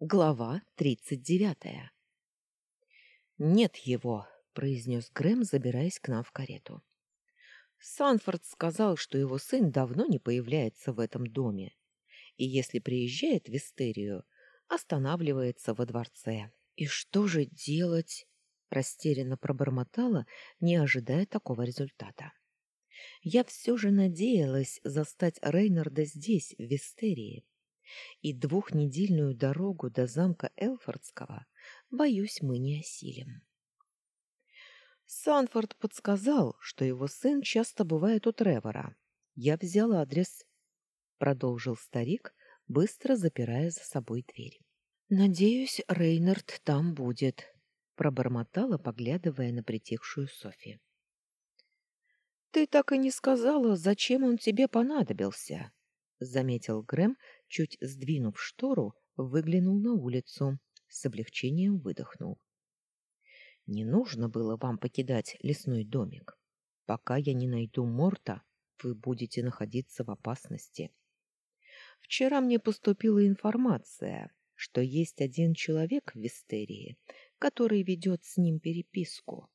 Глава тридцать девятая. «Нет его», — произнес Грэм, забираясь к нам в карету. Санфорд сказал, что его сын давно не появляется в этом доме, и если приезжает в Истерию, останавливается во дворце. «И что же делать?» — растерянно пробормотала, не ожидая такого результата. Я все же надеялась застать Рейнарда здесь, в Вистерии, и двухнедельную дорогу до замка Элфордского, боюсь, мы не осилим. Санфорд подсказал, что его сын часто бывает у Тревора. Я взял адрес, продолжил старик, быстро запирая за собой дверь. Надеюсь, Рейнард там будет, пробормотала, поглядывая на притихшую Софи. Ты так и не сказала, зачем он тебе понадобился, заметил Грэм, чуть сдвинув штору, выглянул на улицу, с облегчением выдохнул. Не нужно было вам покидать лесной домик. Пока я не найду Морта, вы будете находиться в опасности. Вчера мне поступила информация, что есть один человек в Вистерии, который ведет с ним переписку.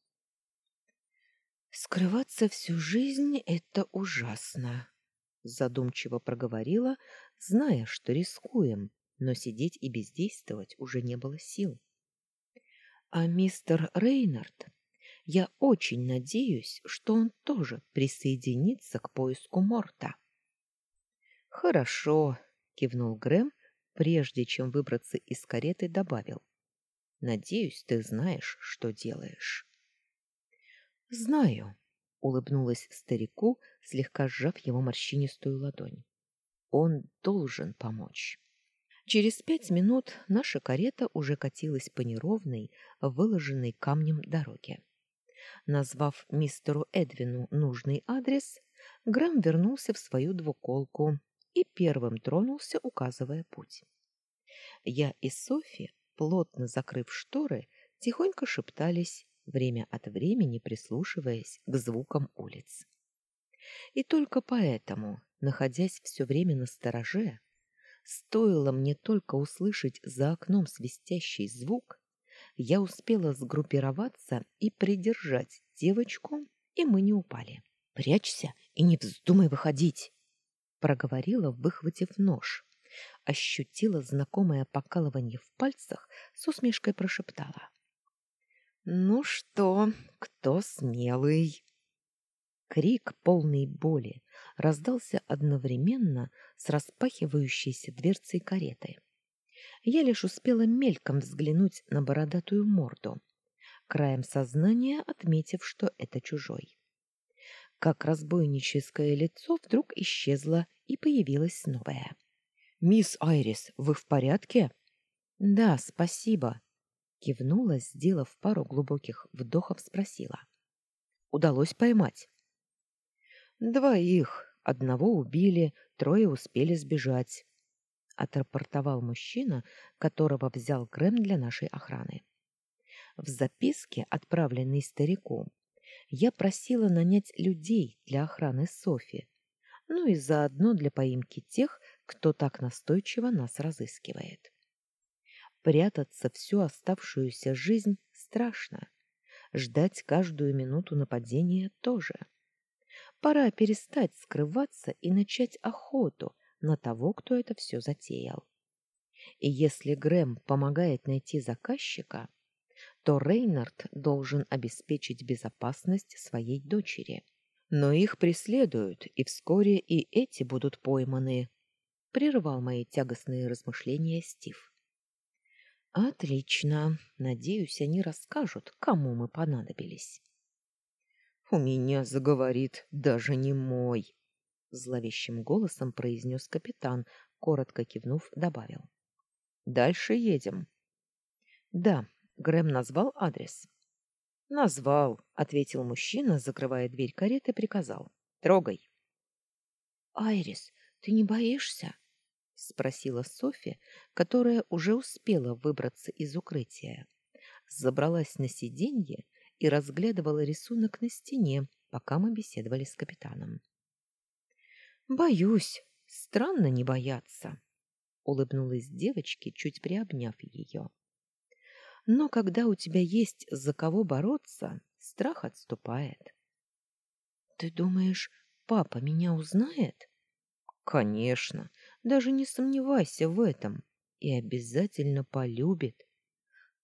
Скрываться всю жизнь — это ужасно, задумчиво проговорила, зная, что рискуем, но сидеть и бездействовать уже не было сил. А мистер Рейнард, я очень надеюсь, что он тоже присоединится к поиску Морта. Хорошо, кивнул Грэм, прежде чем выбраться из кареты, добавил: Надеюсь, ты знаешь, что делаешь. Знаю, улыбнулась старику, слегка сжав его морщинистую ладонь. Он должен помочь. Через пять минут наша карета уже катилась по неровной, выложенной камнем дороге. Назвав мистеру Эдвину нужный адрес, Грэм вернулся в свою двуколку и первым тронулся, указывая путь. Я и Софи, плотно закрыв шторы, тихонько шептались, время от времени прислушиваясь к звукам улиц. И только поэтому, находясь все время на стороже, стоило мне только услышать за окном свистящий звук, я успела сгруппироваться и придержать девочку, и мы не упали. «Прячься и не вздумай выходить!» проговорила, выхватив нож. Ощутила знакомое покалывание в пальцах, с усмешкой прошептала. Ну что, кто смелый? Крик полный боли раздался одновременно с распахивающейся дверцей кареты. Я лишь успела мельком взглянуть на бородатую морду, краем сознания отметив, что это чужой. Как разбойническое лицо вдруг исчезло и появилось новое. «Мисс Айрис, вы в порядке?» «Да, спасибо», Кивнула, сделав пару глубоких вдохов, спросила. «Удалось поймать?» «Двоих. Одного убили, трое успели сбежать», — отрапортовал мужчина, которого взял Грэм для нашей охраны. В записке, отправленной старику, я просила нанять людей для охраны Софи, ну и заодно для поимки тех, кто так настойчиво нас разыскивает. Прятаться всю оставшуюся жизнь страшно. Ждать каждую минуту нападения тоже. Пора перестать скрываться и начать охоту на того, кто это все затеял. И если Грэм помогает найти заказчика, то Рейнард должен обеспечить безопасность своей дочери. Но их преследуют, и вскоре и эти будут пойманы. Прервал мои тягостные размышления Стив. Отлично. Надеюсь, они расскажут, кому мы понадобились. У меня заговорит даже не мой, зловещим голосом произнес капитан, коротко кивнув, добавил: Дальше едем. Да, Грэм назвал адрес. Назвал, ответил мужчина, закрывая дверь кареты, приказал: Трогай. Айрис, ты не боишься? спросила Софи, которая уже успела выбраться из укрытия. Забралась на сиденье и разглядывала рисунок на стене, пока мы беседовали с капитаном. Боюсь, странно не бояться. улыбнулась девочке, чуть приобняв ее. Но когда у тебя есть за кого бороться, страх отступает. Ты думаешь, папа меня узнает? Конечно, даже не сомневайся в этом, и обязательно полюбит,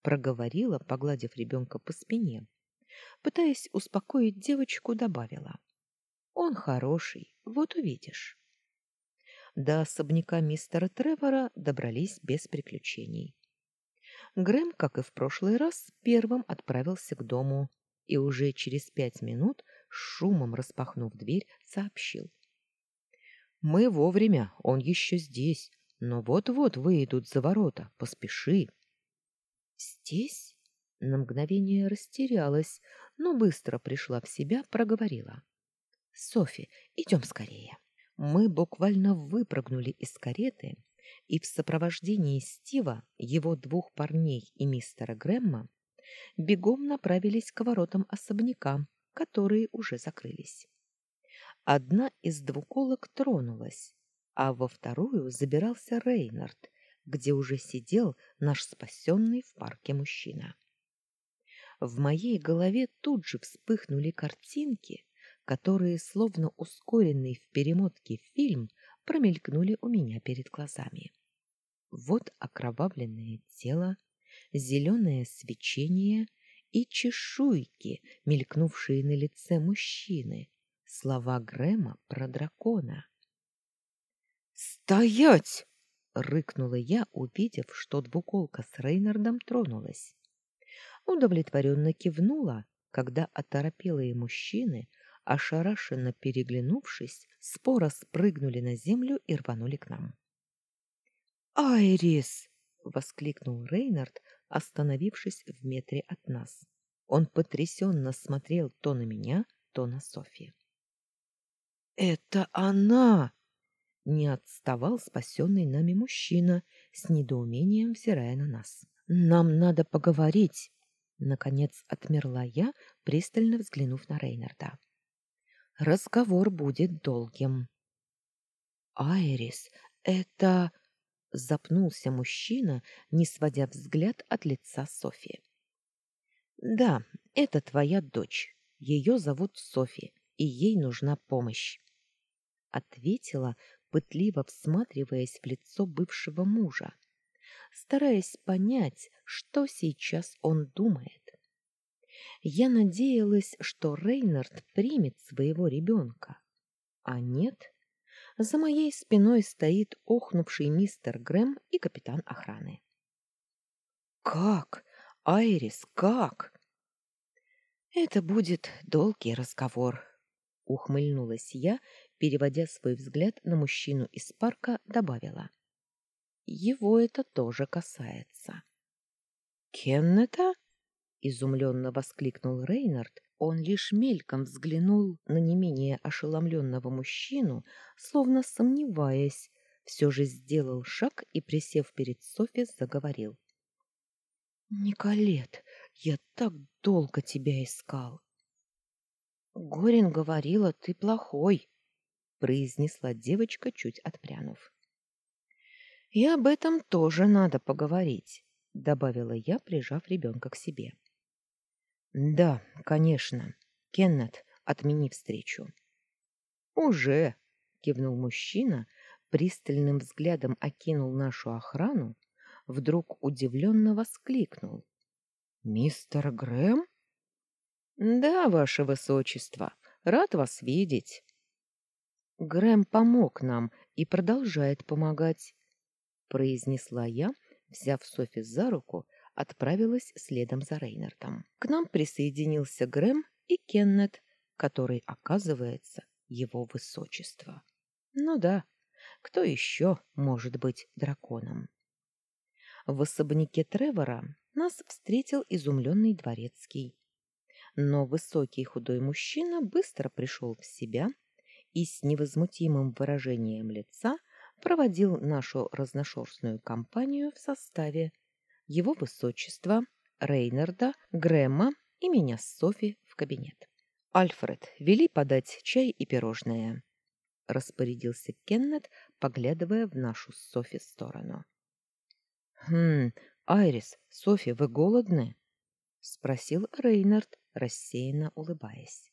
проговорила, погладив ребенка по спине. Пытаясь успокоить девочку, добавила: Он хороший, вот увидишь. До особняка мистера Тревора добрались без приключений. Грэм, как и в прошлый раз, первым отправился к дому и уже через пять минут, шумом распахнув дверь, сообщил. «Мы вовремя, он еще здесь, но вот-вот выйдут за ворота, поспеши». «Здесь?» На мгновение растерялась, но быстро пришла в себя, проговорила. «Софи, идем скорее». Мы буквально выпрыгнули из кареты и в сопровождении Стива, его двух парней и мистера Грэмма бегом направились к воротам особняка, которые уже закрылись. Одна из двуколок тронулась, а во вторую забирался Рейнард, где уже сидел наш спасенный в парке мужчина. В моей голове тут же вспыхнули картинки, которые, словно ускоренный в перемотке фильм, промелькнули у меня перед глазами. Вот окровавленное тело, зеленое свечение и чешуйки, мелькнувшие на лице мужчины, слова Грэма про дракона. «Стоять!» — рыкнула я, увидев, что двуколка с Рейнардом тронулась. Удовлетворенно кивнула, когда оторопелые мужчины ошарашенно переглянувшись, споро спрыгнули на землю и рванули к нам. «Айрис!» — воскликнул Рейнард, остановившись в метре от нас. Он потрясенно смотрел то на меня, то на Софи. «Это она!» — не отставал спасенный нами мужчина, с недоумением взирая на нас. «Нам надо поговорить!» Наконец отмерла я, пристально взглянув на Рейнарда. Разговор будет долгим. Айрис, это запнулся мужчина, не сводя взгляд от лица Софи. Да, это твоя дочь. Ее зовут Софи, и ей нужна помощь, ответила, пытливо всматриваясь в лицо бывшего мужа, стараясь понять, что сейчас он думает. Я надеялась, что Рейнард примет своего ребенка. А нет. За моей спиной стоит охнувший мистер Грэм и капитан охраны. «Как? Айрис, как?» «Это будет долгий разговор», — ухмыльнулась я, переводя свой взгляд на мужчину из парка, добавила. «Его это тоже касается». «Кеннета?» изумленно воскликнул Рейнард, он лишь мельком взглянул на не менее ошеломленного мужчину, словно сомневаясь, все же сделал шаг и, присев перед Софи, заговорил. «Николет, я так долго тебя искал!» «Горин говорила, ты плохой», — произнесла девочка, чуть отпрянув. «И об этом тоже надо поговорить», — добавила я, прижав ребенка к себе. Да, конечно. Кеннет, отмени встречу. Уже, кивнул мужчина, пристальным взглядом окинул нашу охрану, вдруг удивленно воскликнул: "Мистер Грэм?" "Да, ваше высочество, рад вас видеть." Грэм помог нам и продолжает помогать, произнесла я, взяв Софи за руку отправилась следом за Рейнартом. К нам присоединился Грэм и Кеннет, который, оказывается, его высочество. Ну да, кто еще может быть драконом? В особняке Тревора нас встретил изумленный дворецкий. Но высокий худой мужчина быстро пришел в себя и с невозмутимым выражением лица проводил нашу разношерстную компанию в составе его высочества, Рейнарда, Грэма и меня с Софи в кабинет. Альфред, вели подать чай и пирожное. — распорядился Кеннет, поглядывая в нашу с Софи сторону. «Хм, Айрис, Софи, вы голодны?» — спросил Рейнард, рассеянно улыбаясь.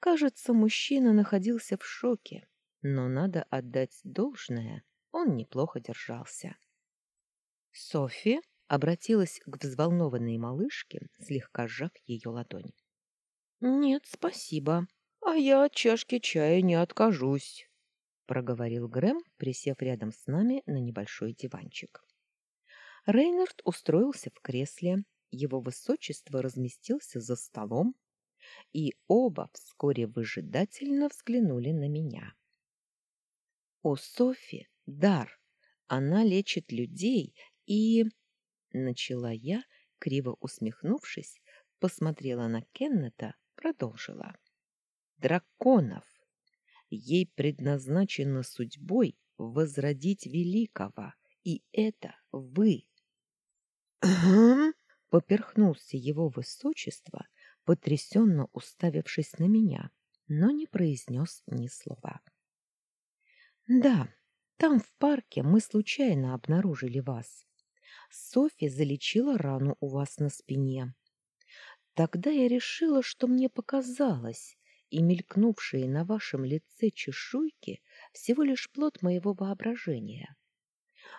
Кажется, мужчина находился в шоке, но надо отдать должное, он неплохо держался. Софи обратилась к взволнованной малышке, слегка сжав ее ладонь. «Нет, спасибо. А я от чашки чая не откажусь», — проговорил Грэм, присев рядом с нами на небольшой диванчик. Рейнард устроился в кресле, его высочество разместился за столом, и оба вскоре выжидательно взглянули на меня. У Софи дар. Она лечит людей и... Начала я, криво усмехнувшись, посмотрела на Кеннета, продолжила. Драконов. Ей предназначено судьбой возродить великого, и это вы. Поперхнулся его высочество, потрясенно уставившись на меня, но не произнес ни слова. «Да, там в парке мы случайно обнаружили вас. Софья залечила рану у вас на спине. Тогда я решила, что мне показалось, и мелькнувшие на вашем лице чешуйки всего лишь плод моего воображения.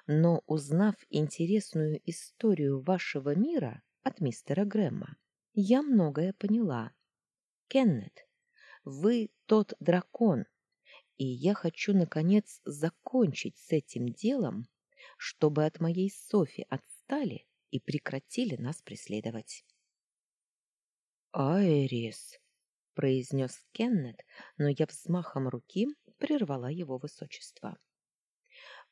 Но, узнав интересную историю вашего мира от мистера Грэма, я многое поняла. Кеннет, вы тот дракон, и я хочу, наконец, закончить с этим делом, чтобы от моей Софи отстали и прекратили нас преследовать. «Айрис», — произнес Кеннет, но я взмахом руки прервала его высочество.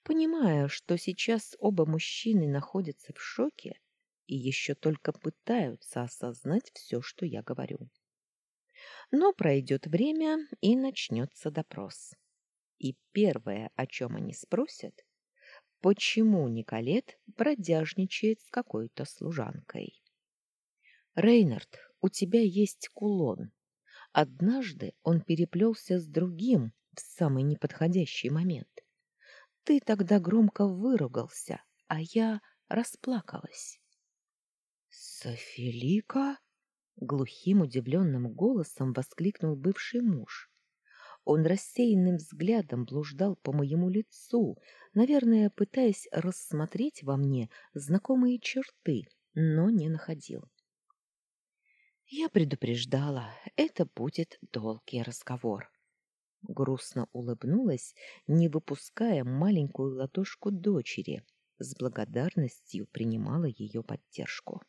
Понимая, что сейчас оба мужчины находятся в шоке и еще только пытаются осознать все, что я говорю. Но пройдет время, и начнется допрос. И первое, о чем они спросят, почему Николет бродяжничает с какой-то служанкой. «Рейнард, у тебя есть кулон. Однажды он переплелся с другим в самый неподходящий момент. Ты тогда громко выругался, а я расплакалась». «Софилика?» — глухим удивленным голосом воскликнул бывший муж. Он рассеянным взглядом блуждал по моему лицу, наверное, пытаясь рассмотреть во мне знакомые черты, но не находил. Я предупреждала, это будет долгий разговор. Грустно улыбнулась, не выпуская маленькую ладошку дочери, с благодарностью принимала ее поддержку.